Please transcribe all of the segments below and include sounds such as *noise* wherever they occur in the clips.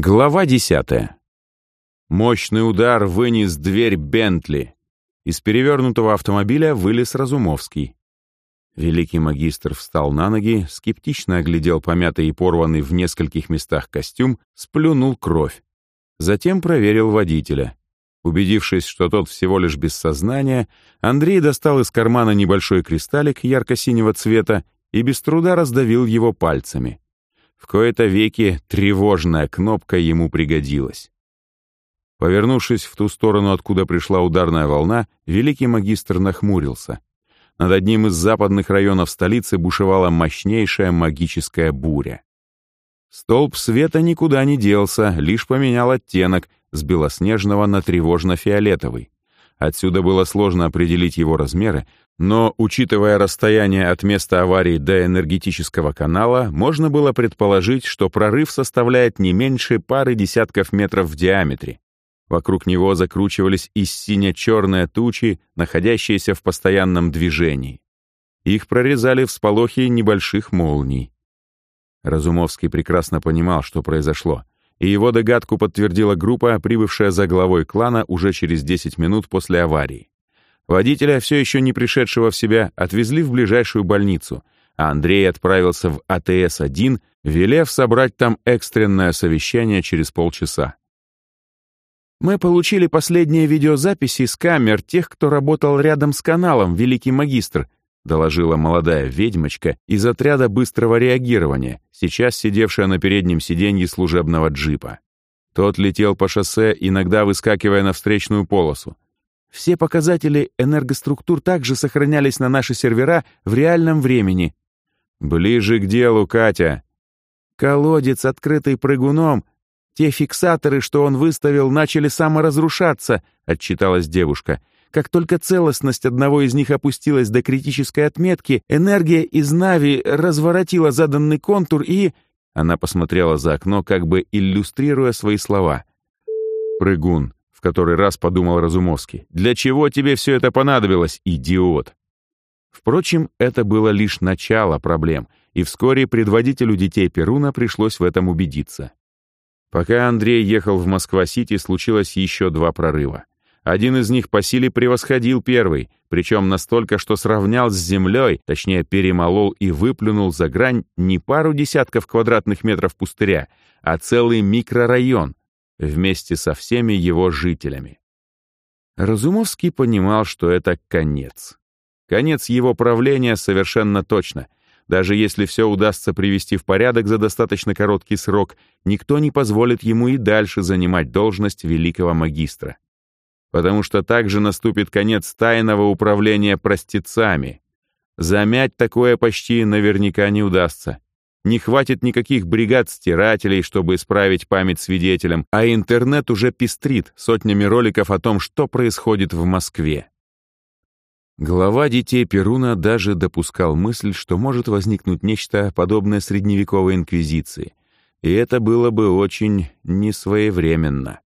Глава десятая. Мощный удар вынес дверь Бентли. Из перевернутого автомобиля вылез Разумовский. Великий магистр встал на ноги, скептично оглядел помятый и порванный в нескольких местах костюм, сплюнул кровь. Затем проверил водителя. Убедившись, что тот всего лишь без сознания, Андрей достал из кармана небольшой кристаллик ярко-синего цвета и без труда раздавил его пальцами. В кои-то веки тревожная кнопка ему пригодилась. Повернувшись в ту сторону, откуда пришла ударная волна, великий магистр нахмурился. Над одним из западных районов столицы бушевала мощнейшая магическая буря. Столб света никуда не делся, лишь поменял оттенок с белоснежного на тревожно-фиолетовый. Отсюда было сложно определить его размеры, но, учитывая расстояние от места аварии до энергетического канала, можно было предположить, что прорыв составляет не меньше пары десятков метров в диаметре. Вокруг него закручивались и сине-черные тучи, находящиеся в постоянном движении. Их прорезали всполохи небольших молний. Разумовский прекрасно понимал, что произошло, и его догадку подтвердила группа, прибывшая за главой клана уже через 10 минут после аварии. Водителя, все еще не пришедшего в себя, отвезли в ближайшую больницу, а Андрей отправился в АТС-1, велев собрать там экстренное совещание через полчаса. «Мы получили последние видеозаписи с камер тех, кто работал рядом с каналом, великий магистр», доложила молодая ведьмочка из отряда быстрого реагирования, сейчас сидевшая на переднем сиденье служебного джипа. Тот летел по шоссе, иногда выскакивая на встречную полосу. Все показатели энергоструктур также сохранялись на наши сервера в реальном времени. Ближе к делу, Катя. Колодец, открытый прыгуном, те фиксаторы, что он выставил, начали саморазрушаться, отчиталась девушка. Как только целостность одного из них опустилась до критической отметки, энергия из Нави разворотила заданный контур и... Она посмотрела за окно, как бы иллюстрируя свои слова. «Прыгун, в который раз подумал Разумовский. «Для чего тебе все это понадобилось, идиот?» Впрочем, это было лишь начало проблем, и вскоре предводителю детей Перуна пришлось в этом убедиться. Пока Андрей ехал в Москва-Сити, случилось еще два прорыва. Один из них по силе превосходил первый, причем настолько, что сравнял с землей, точнее перемолол и выплюнул за грань не пару десятков квадратных метров пустыря, а целый микрорайон, вместе со всеми его жителями. Разумовский понимал, что это конец. Конец его правления совершенно точно. Даже если все удастся привести в порядок за достаточно короткий срок, никто не позволит ему и дальше занимать должность великого магистра. Потому что также наступит конец тайного управления простецами. Замять такое почти наверняка не удастся. Не хватит никаких бригад-стирателей, чтобы исправить память свидетелям, а интернет уже пестрит сотнями роликов о том, что происходит в Москве. Глава детей Перуна даже допускал мысль, что может возникнуть нечто подобное средневековой инквизиции, и это было бы очень несвоевременно.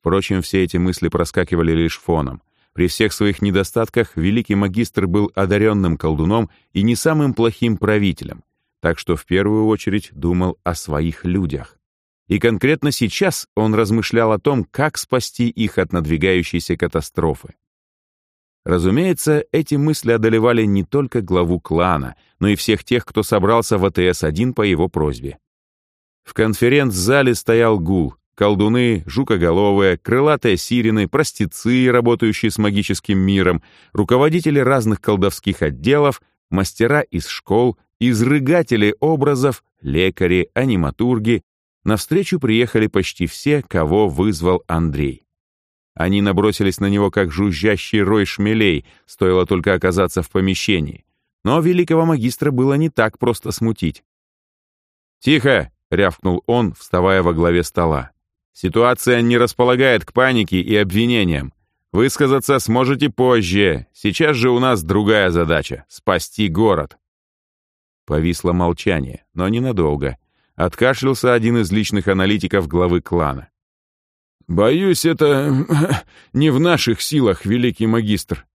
Впрочем, все эти мысли проскакивали лишь фоном. При всех своих недостатках великий магистр был одаренным колдуном и не самым плохим правителем так что в первую очередь думал о своих людях. И конкретно сейчас он размышлял о том, как спасти их от надвигающейся катастрофы. Разумеется, эти мысли одолевали не только главу клана, но и всех тех, кто собрался в АТС-1 по его просьбе. В конференц-зале стоял гул, колдуны, жукоголовые, крылатые сирены, простецы, работающие с магическим миром, руководители разных колдовских отделов, мастера из школ, изрыгатели образов, лекари, аниматурги. Навстречу приехали почти все, кого вызвал Андрей. Они набросились на него, как жужжащий рой шмелей, стоило только оказаться в помещении. Но великого магистра было не так просто смутить. «Тихо!» — рявкнул он, вставая во главе стола. «Ситуация не располагает к панике и обвинениям. Высказаться сможете позже. Сейчас же у нас другая задача — спасти город». Повисло молчание, но ненадолго. Откашлялся один из личных аналитиков главы клана. «Боюсь, это *clears throat* не в наших силах, великий магистр».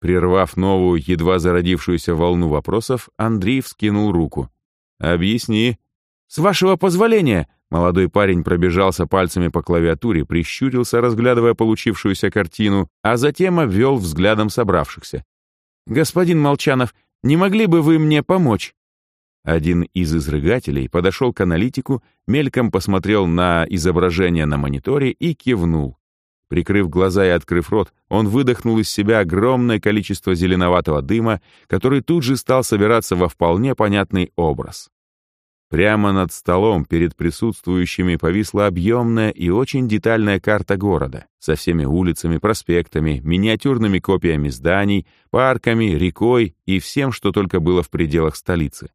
Прервав новую, едва зародившуюся волну вопросов, Андрей вскинул руку. «Объясни». «С вашего позволения», — Молодой парень пробежался пальцами по клавиатуре, прищурился, разглядывая получившуюся картину, а затем обвел взглядом собравшихся. «Господин Молчанов, не могли бы вы мне помочь?» Один из изрыгателей подошел к аналитику, мельком посмотрел на изображение на мониторе и кивнул. Прикрыв глаза и открыв рот, он выдохнул из себя огромное количество зеленоватого дыма, который тут же стал собираться во вполне понятный образ. Прямо над столом перед присутствующими повисла объемная и очень детальная карта города со всеми улицами, проспектами, миниатюрными копиями зданий, парками, рекой и всем, что только было в пределах столицы.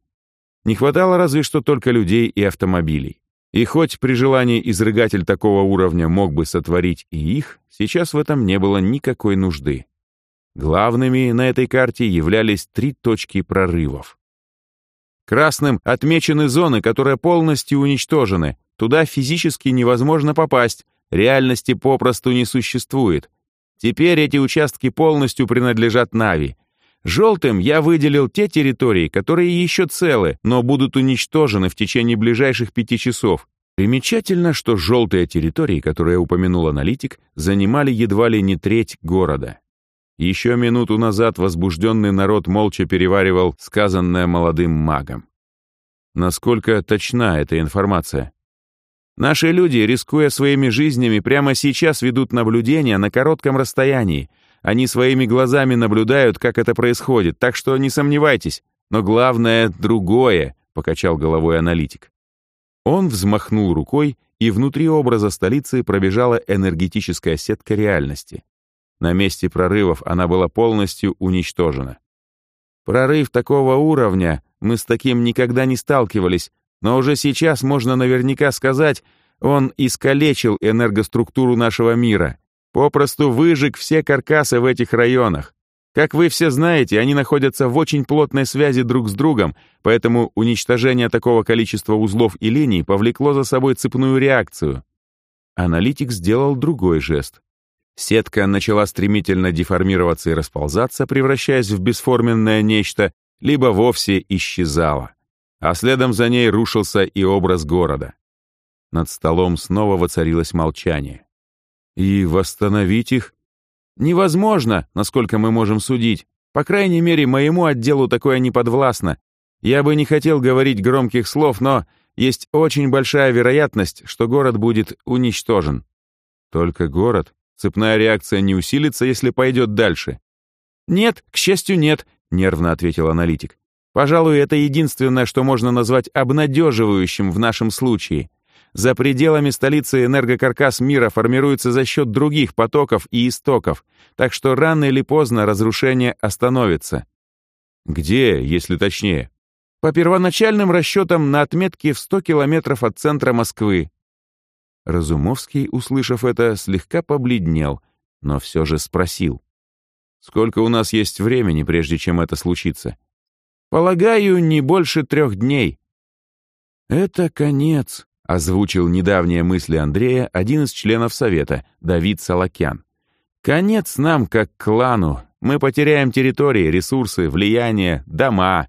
Не хватало разве что только людей и автомобилей. И хоть при желании изрыгатель такого уровня мог бы сотворить и их, сейчас в этом не было никакой нужды. Главными на этой карте являлись три точки прорывов. Красным отмечены зоны, которые полностью уничтожены. Туда физически невозможно попасть, реальности попросту не существует. Теперь эти участки полностью принадлежат Нави. Желтым я выделил те территории, которые еще целы, но будут уничтожены в течение ближайших пяти часов. Примечательно, что желтые территории, которые упомянул аналитик, занимали едва ли не треть города. Еще минуту назад возбужденный народ молча переваривал сказанное молодым магом. Насколько точна эта информация? Наши люди, рискуя своими жизнями, прямо сейчас ведут наблюдения на коротком расстоянии. Они своими глазами наблюдают, как это происходит, так что не сомневайтесь. Но главное — другое, — покачал головой аналитик. Он взмахнул рукой, и внутри образа столицы пробежала энергетическая сетка реальности. На месте прорывов она была полностью уничтожена. Прорыв такого уровня, мы с таким никогда не сталкивались, но уже сейчас можно наверняка сказать, он искалечил энергоструктуру нашего мира, попросту выжег все каркасы в этих районах. Как вы все знаете, они находятся в очень плотной связи друг с другом, поэтому уничтожение такого количества узлов и линий повлекло за собой цепную реакцию. Аналитик сделал другой жест. Сетка начала стремительно деформироваться и расползаться, превращаясь в бесформенное нечто, либо вовсе исчезала. А следом за ней рушился и образ города. Над столом снова воцарилось молчание. И восстановить их невозможно, насколько мы можем судить. По крайней мере, моему отделу такое не подвластно. Я бы не хотел говорить громких слов, но есть очень большая вероятность, что город будет уничтожен. Только город? Цепная реакция не усилится, если пойдет дальше. «Нет, к счастью, нет», — нервно ответил аналитик. «Пожалуй, это единственное, что можно назвать обнадеживающим в нашем случае. За пределами столицы энергокаркас мира формируется за счет других потоков и истоков, так что рано или поздно разрушение остановится». «Где, если точнее?» «По первоначальным расчетам на отметке в 100 километров от центра Москвы», Разумовский, услышав это, слегка побледнел, но все же спросил. «Сколько у нас есть времени, прежде чем это случится?» «Полагаю, не больше трех дней». «Это конец», — озвучил недавние мысли Андрея один из членов Совета, Давид Салакян. «Конец нам, как клану. Мы потеряем территории, ресурсы, влияние, дома.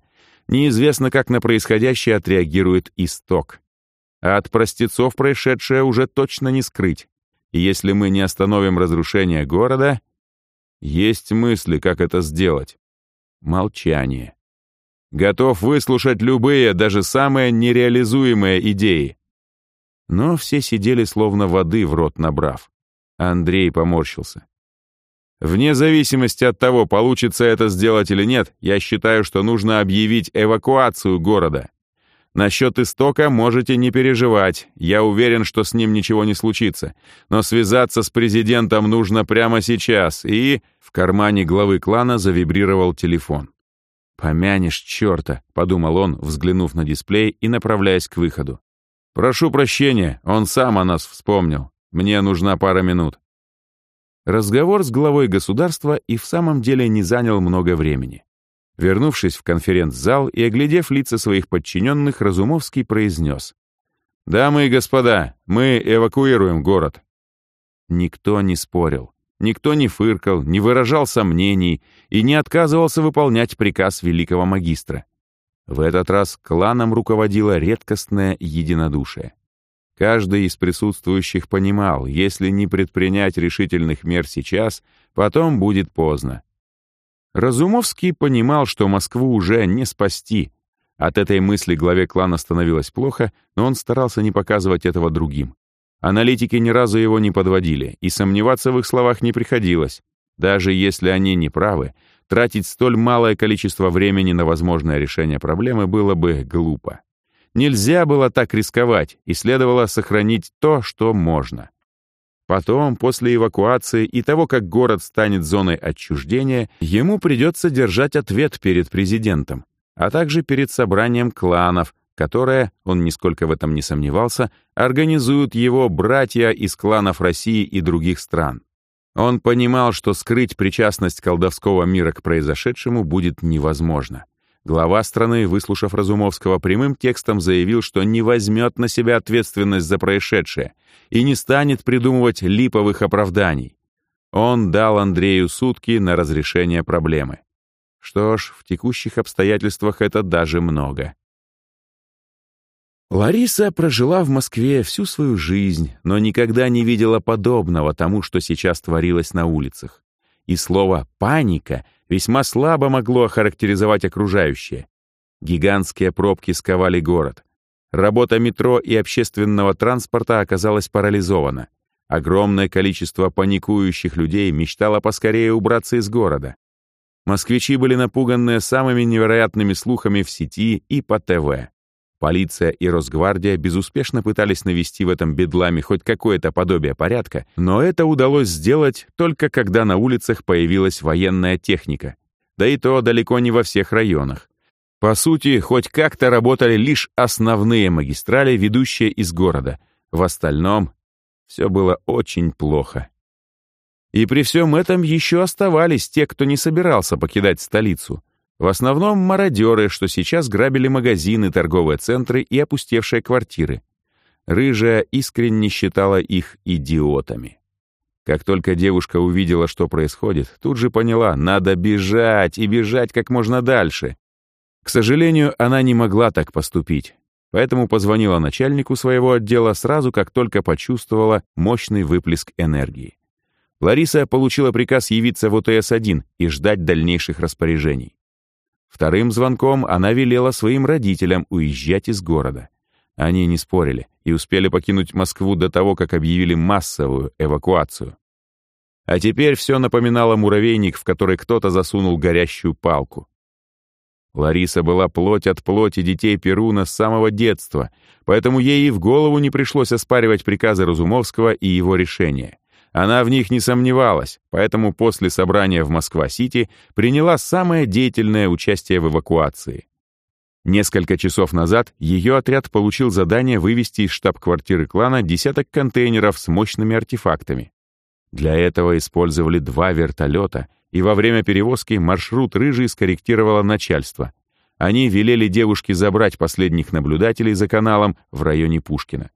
Неизвестно, как на происходящее отреагирует исток. А от простецов происшедшее уже точно не скрыть. И если мы не остановим разрушение города, есть мысли, как это сделать. Молчание. Готов выслушать любые, даже самые нереализуемые идеи. Но все сидели словно воды в рот набрав. Андрей поморщился. Вне зависимости от того, получится это сделать или нет, я считаю, что нужно объявить эвакуацию города. Насчет истока можете не переживать. Я уверен, что с ним ничего не случится. Но связаться с президентом нужно прямо сейчас. И в кармане главы клана завибрировал телефон. «Помянешь черта», — подумал он, взглянув на дисплей и направляясь к выходу. «Прошу прощения, он сам о нас вспомнил. Мне нужна пара минут». Разговор с главой государства и в самом деле не занял много времени. Вернувшись в конференц-зал и оглядев лица своих подчиненных, Разумовский произнес. «Дамы и господа, мы эвакуируем город». Никто не спорил, никто не фыркал, не выражал сомнений и не отказывался выполнять приказ великого магистра. В этот раз кланом руководило редкостное единодушие. Каждый из присутствующих понимал, если не предпринять решительных мер сейчас, потом будет поздно. Разумовский понимал, что Москву уже не спасти. От этой мысли главе клана становилось плохо, но он старался не показывать этого другим. Аналитики ни разу его не подводили, и сомневаться в их словах не приходилось. Даже если они не правы, тратить столь малое количество времени на возможное решение проблемы было бы глупо. Нельзя было так рисковать, и следовало сохранить то, что можно. Потом, после эвакуации и того, как город станет зоной отчуждения, ему придется держать ответ перед президентом, а также перед собранием кланов, которое, он нисколько в этом не сомневался, организуют его братья из кланов России и других стран. Он понимал, что скрыть причастность колдовского мира к произошедшему будет невозможно. Глава страны, выслушав Разумовского прямым текстом, заявил, что не возьмет на себя ответственность за происшедшее и не станет придумывать липовых оправданий. Он дал Андрею сутки на разрешение проблемы. Что ж, в текущих обстоятельствах это даже много. Лариса прожила в Москве всю свою жизнь, но никогда не видела подобного тому, что сейчас творилось на улицах. И слово «паника» весьма слабо могло охарактеризовать окружающее. Гигантские пробки сковали город. Работа метро и общественного транспорта оказалась парализована. Огромное количество паникующих людей мечтало поскорее убраться из города. Москвичи были напуганы самыми невероятными слухами в сети и по ТВ. Полиция и Росгвардия безуспешно пытались навести в этом бедламе хоть какое-то подобие порядка, но это удалось сделать только когда на улицах появилась военная техника. Да и то далеко не во всех районах. По сути, хоть как-то работали лишь основные магистрали, ведущие из города. В остальном все было очень плохо. И при всем этом еще оставались те, кто не собирался покидать столицу. В основном мародеры, что сейчас грабили магазины, торговые центры и опустевшие квартиры. Рыжая искренне считала их идиотами. Как только девушка увидела, что происходит, тут же поняла, надо бежать и бежать как можно дальше. К сожалению, она не могла так поступить, поэтому позвонила начальнику своего отдела сразу, как только почувствовала мощный выплеск энергии. Лариса получила приказ явиться в ОТС-1 и ждать дальнейших распоряжений. Вторым звонком она велела своим родителям уезжать из города. Они не спорили и успели покинуть Москву до того, как объявили массовую эвакуацию. А теперь все напоминало муравейник, в который кто-то засунул горящую палку. Лариса была плоть от плоти детей Перуна с самого детства, поэтому ей и в голову не пришлось оспаривать приказы Разумовского и его решения. Она в них не сомневалась, поэтому после собрания в Москва-Сити приняла самое деятельное участие в эвакуации. Несколько часов назад ее отряд получил задание вывести из штаб-квартиры клана десяток контейнеров с мощными артефактами. Для этого использовали два вертолета, и во время перевозки маршрут Рыжий скорректировало начальство. Они велели девушке забрать последних наблюдателей за каналом в районе Пушкина.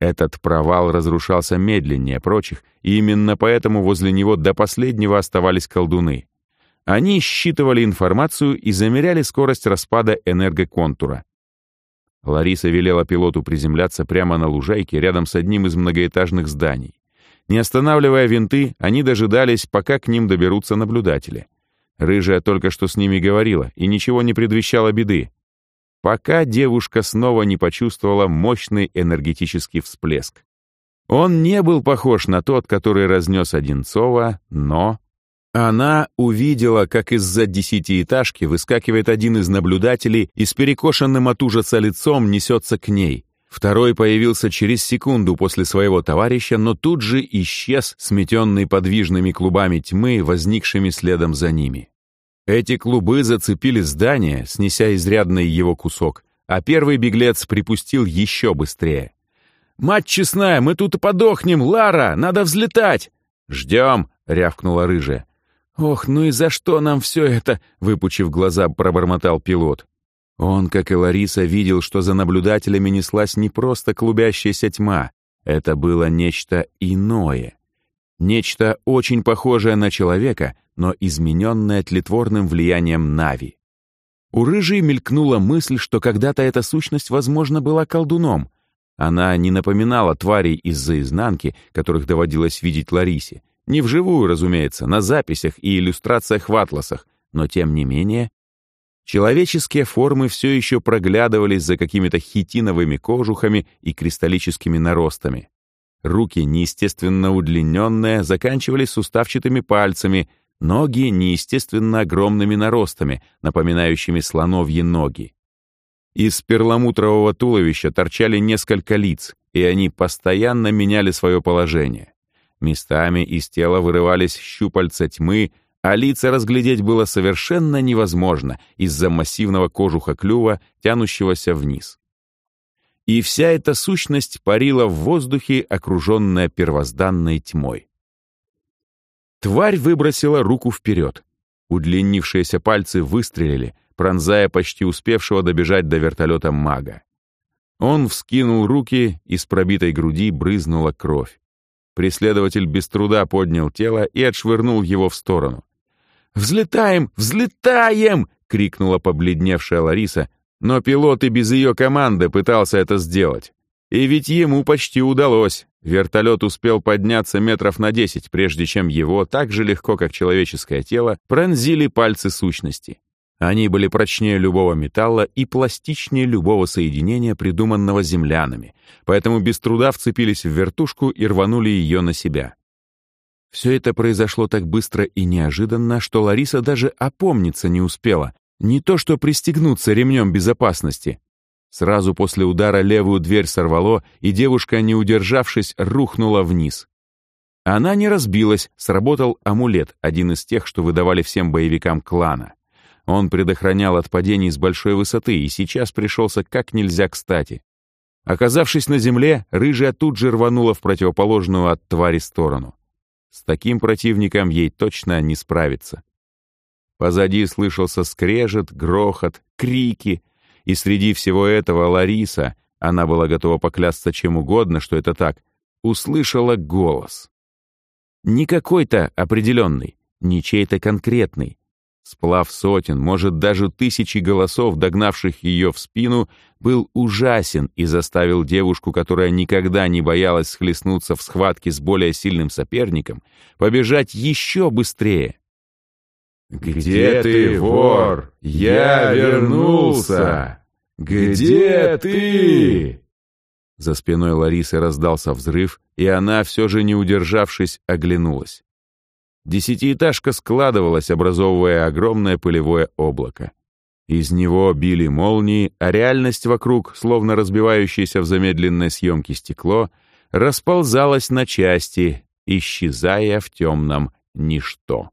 Этот провал разрушался медленнее прочих, и именно поэтому возле него до последнего оставались колдуны. Они считывали информацию и замеряли скорость распада энергоконтура. Лариса велела пилоту приземляться прямо на лужайке рядом с одним из многоэтажных зданий. Не останавливая винты, они дожидались, пока к ним доберутся наблюдатели. Рыжая только что с ними говорила, и ничего не предвещало беды пока девушка снова не почувствовала мощный энергетический всплеск. Он не был похож на тот, который разнес Одинцова, но... Она увидела, как из-за десятиэтажки выскакивает один из наблюдателей и с перекошенным от ужаса лицом несется к ней. Второй появился через секунду после своего товарища, но тут же исчез, сметенный подвижными клубами тьмы, возникшими следом за ними. Эти клубы зацепили здание, снеся изрядный его кусок, а первый беглец припустил еще быстрее. «Мать честная, мы тут и подохнем, Лара, надо взлетать!» «Ждем!» — рявкнула рыжая. «Ох, ну и за что нам все это?» — выпучив глаза, пробормотал пилот. Он, как и Лариса, видел, что за наблюдателями неслась не просто клубящаяся тьма. Это было нечто иное. Нечто очень похожее на человека, но измененное тлетворным влиянием Нави. У Рыжей мелькнула мысль, что когда-то эта сущность, возможно, была колдуном. Она не напоминала тварей из-за изнанки, которых доводилось видеть Ларисе. Не вживую, разумеется, на записях и иллюстрациях в атласах, но тем не менее Человеческие формы все еще проглядывались за какими-то хитиновыми кожухами и кристаллическими наростами. Руки, неестественно удлиненные, заканчивались суставчатыми пальцами, ноги неестественно огромными наростами, напоминающими слоновьи ноги. Из перламутрового туловища торчали несколько лиц, и они постоянно меняли свое положение. Местами из тела вырывались щупальца тьмы, а лица разглядеть было совершенно невозможно из-за массивного кожуха клюва, тянущегося вниз. И вся эта сущность парила в воздухе, окруженная первозданной тьмой. Тварь выбросила руку вперед. Удлинившиеся пальцы выстрелили, пронзая почти успевшего добежать до вертолета мага. Он вскинул руки, из пробитой груди брызнула кровь. Преследователь без труда поднял тело и отшвырнул его в сторону. «Взлетаем! Взлетаем!» — крикнула побледневшая Лариса, но пилот и без ее команды пытался это сделать. И ведь ему почти удалось. Вертолет успел подняться метров на десять, прежде чем его, так же легко, как человеческое тело, пронзили пальцы сущности. Они были прочнее любого металла и пластичнее любого соединения, придуманного землянами, поэтому без труда вцепились в вертушку и рванули ее на себя. Все это произошло так быстро и неожиданно, что Лариса даже опомниться не успела, не то что пристегнуться ремнем безопасности. Сразу после удара левую дверь сорвало, и девушка, не удержавшись, рухнула вниз. Она не разбилась, сработал амулет, один из тех, что выдавали всем боевикам клана. Он предохранял от падений с большой высоты и сейчас пришелся как нельзя кстати. Оказавшись на земле, рыжая тут же рванула в противоположную от твари сторону. С таким противником ей точно не справиться. Позади слышался скрежет, грохот, крики, и среди всего этого Лариса, она была готова поклясться чем угодно, что это так, услышала голос. Не какой-то определенный, не чей-то конкретный, Сплав сотен, может, даже тысячи голосов, догнавших ее в спину, был ужасен и заставил девушку, которая никогда не боялась схлестнуться в схватке с более сильным соперником, побежать еще быстрее. «Где ты, вор? Я вернулся! Где ты?» За спиной Ларисы раздался взрыв, и она, все же не удержавшись, оглянулась. Десятиэтажка складывалась, образовывая огромное пылевое облако. Из него били молнии, а реальность вокруг, словно разбивающееся в замедленной съемке стекло, расползалась на части, исчезая в темном ничто.